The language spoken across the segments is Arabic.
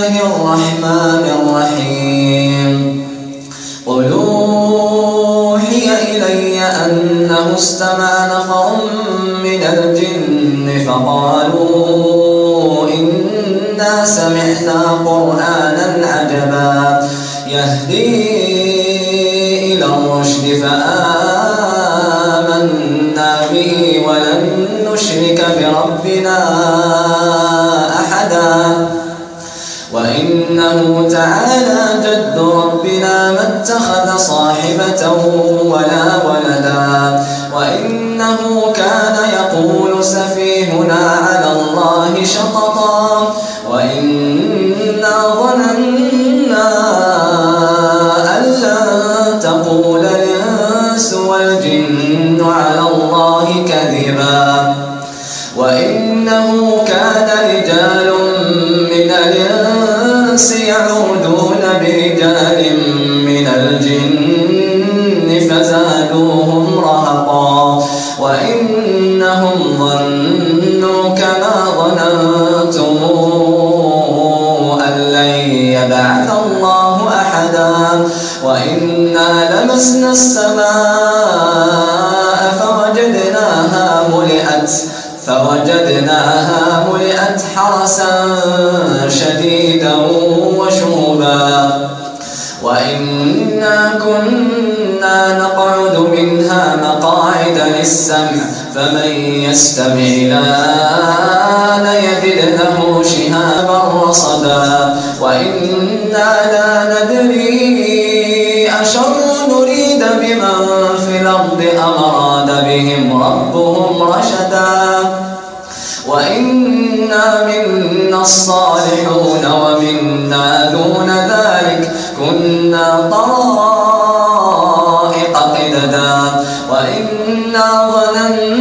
الله الرحمن وإنه تعالى جد ربنا ما اتخذ صاحبة ولا ولدا. وإنه كان يقول سفيهنا على الله شططا. من الجن فزادوهم رهقا وإنهم ظنوا كما ظننتم أن لن يبعث الله أحدا وإنا لمسنا السماء نقعد منها مقاعد للسمع فمن يستمع الآن يجد له شهابا رصدا. وإنا لا ندري أشر نريد بمن في الأرض أم أراد بهم ربهم رشدا. وإنا منا الصالحون ومنا دون ذلك كنا طرائق وإنا ظننا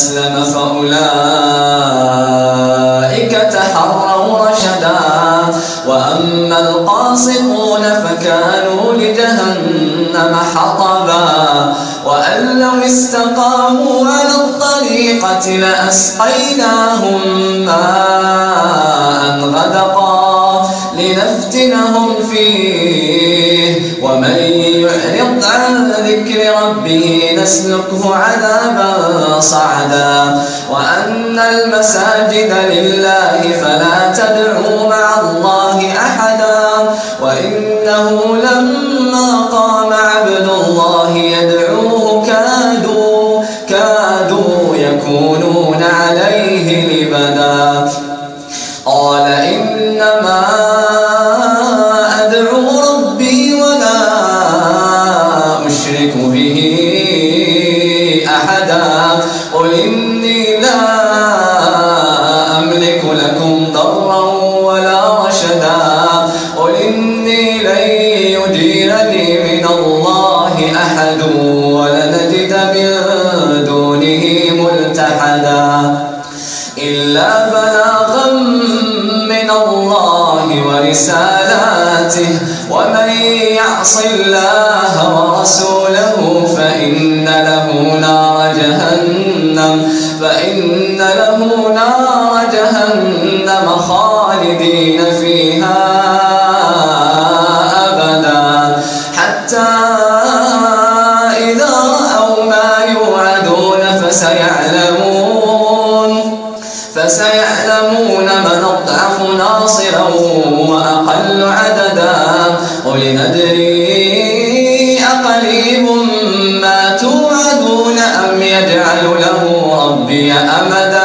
أسلم فأولئك تحروا رشدا وأما القاسطون فكانوا لجهنم حطبا وأن لو استقاموا على الطريقة لأسقيناهم ماء غدقا لنفتنهم فيه. ومن يعرض عن ذكر ربه نسلكه عذابا صعدا. وأن المساجد لله فلا تدعوا مع إني لن يجيرني من الله أحد ولنجد من دونه ملتحدا إلا بلاغا من الله ورسالاته ومن يعص فسيعلمون. فسيعلمون من أضعف ناصرا وأقل عددا. قل ندري أقريب ما توعدون أم يجعل له ربي أمدا؟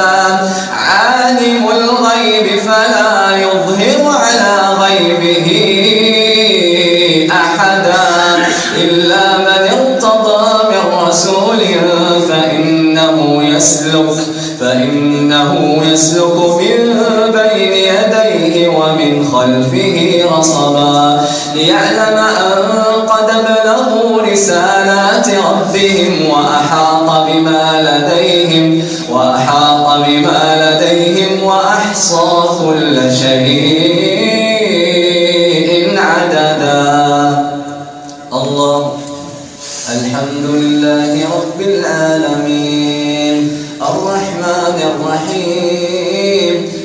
يسلك فإنه يسلك من بين يديه ومن خلفه رصبا ليعلم أن قد بلغوا رسالات ربهم وأحاط بما لديهم وأحاط بما لديهم وأحصى كل شيء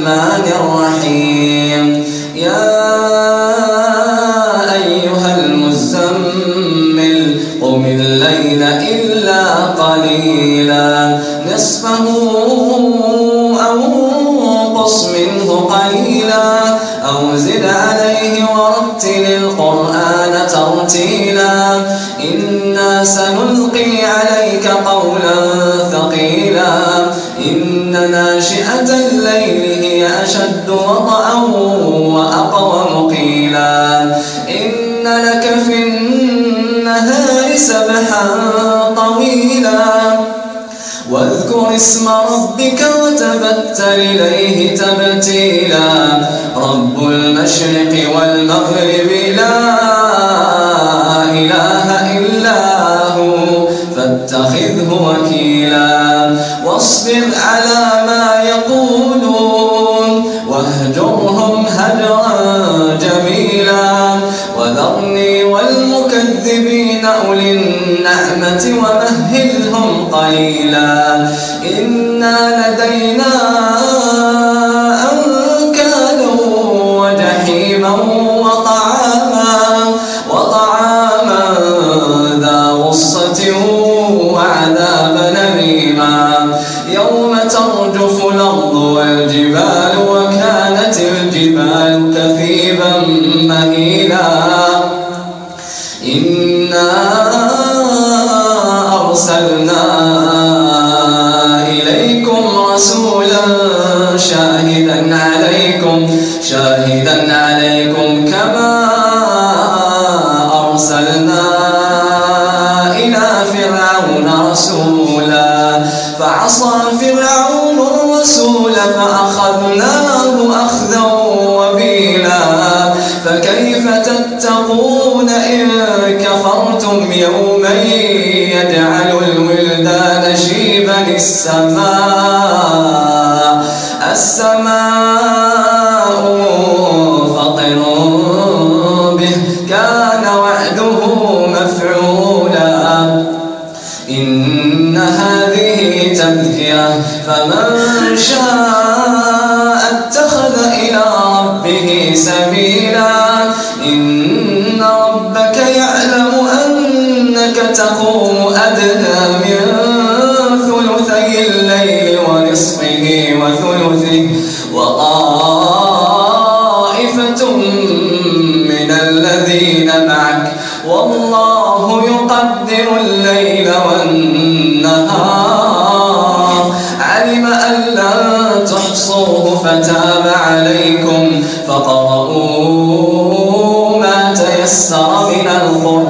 الرحمن الرحيم. يا أشد وطأا وأقوم قيلا إن لك في النهار سبحا طويلا. واذكر اسم ربك وتبتل إليه تبتيلا. رب المشرق والمغرب لا إله إلا هو فاتخذه وكيلا. واصبر على ومهلهم قليلا. إنا لدينا رسولا شاهدا عليكم شاهدا عليكم كما أرسلنا إلى فرعون رسولا. فعصى فرعون الرسول فأخذناه أخذا وبيلا. فكيف تتقون إن كفرتم يوما يجعل الولدان شيبا السماء الذين معك. والله يقدر الليل والنهار. علم أن لن تحصوه فتاب عليكم. فقرؤوا ما تيسر من القرآن.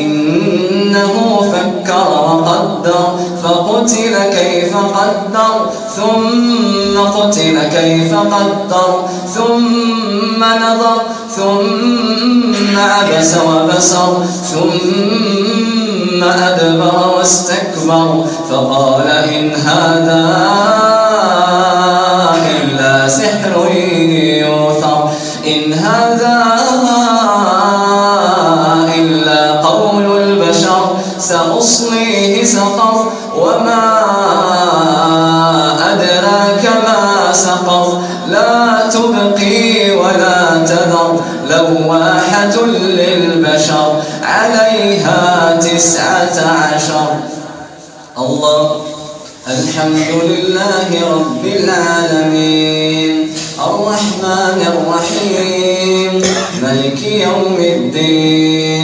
إنه فكر وقدر فقتل كيف قدر ثم قتل كيف قدر ثم نظر ثم عبس وبسر ثم أدبر واستكبر فقال إن هذا إلا سحر يوثر إن هذا سأصليه سقر وما أدراك ما سقر. لا تبقي ولا تذر لواحة للبشر عليها تسعة عشر. الله الحمد لله رب العالمين. الرحمن الرحيم ملك يوم الدين.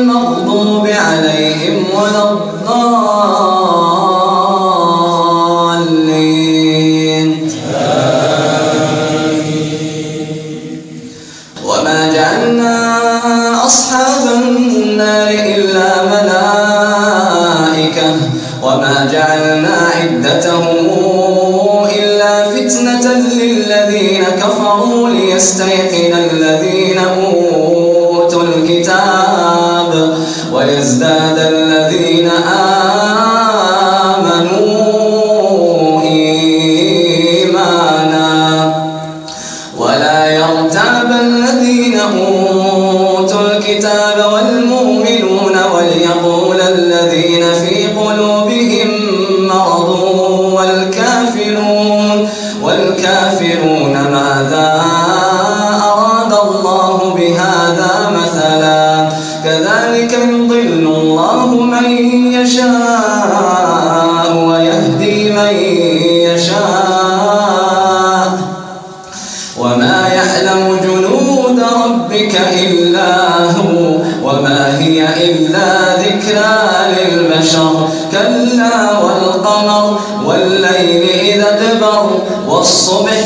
stay at consome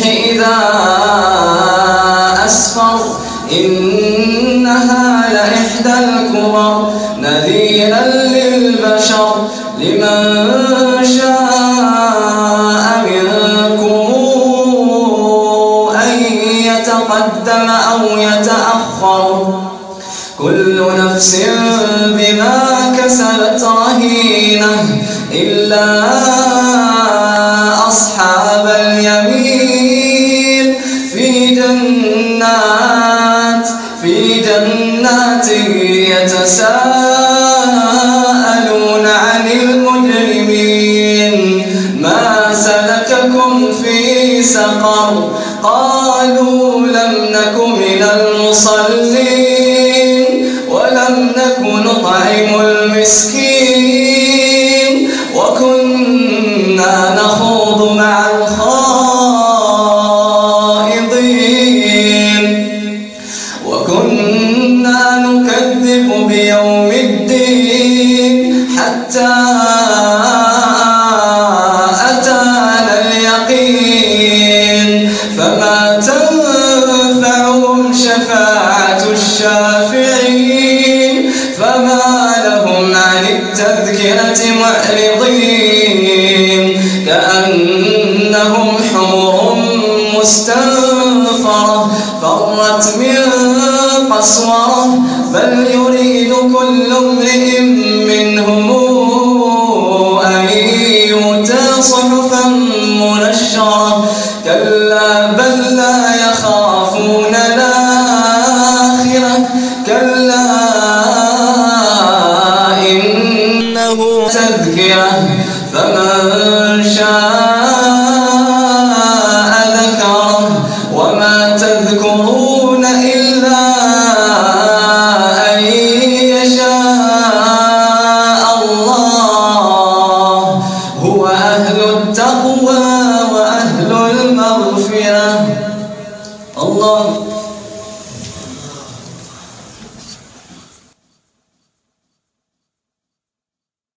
سقر قالوا لم نك من المصلين ولم نك نطعم المسكين. لهم شفاعة الشافعين. فما لهم عن التذكرة معرضين. كأنهم حمر مستنفرة فرت من قسورة بل يريد كل